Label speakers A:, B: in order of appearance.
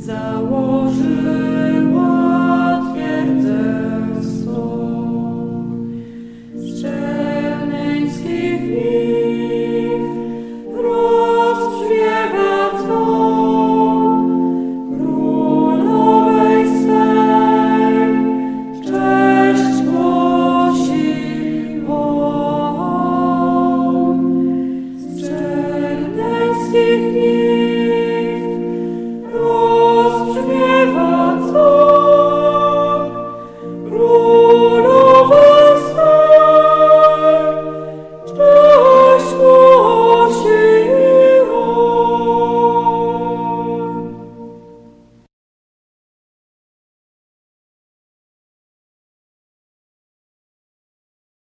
A: So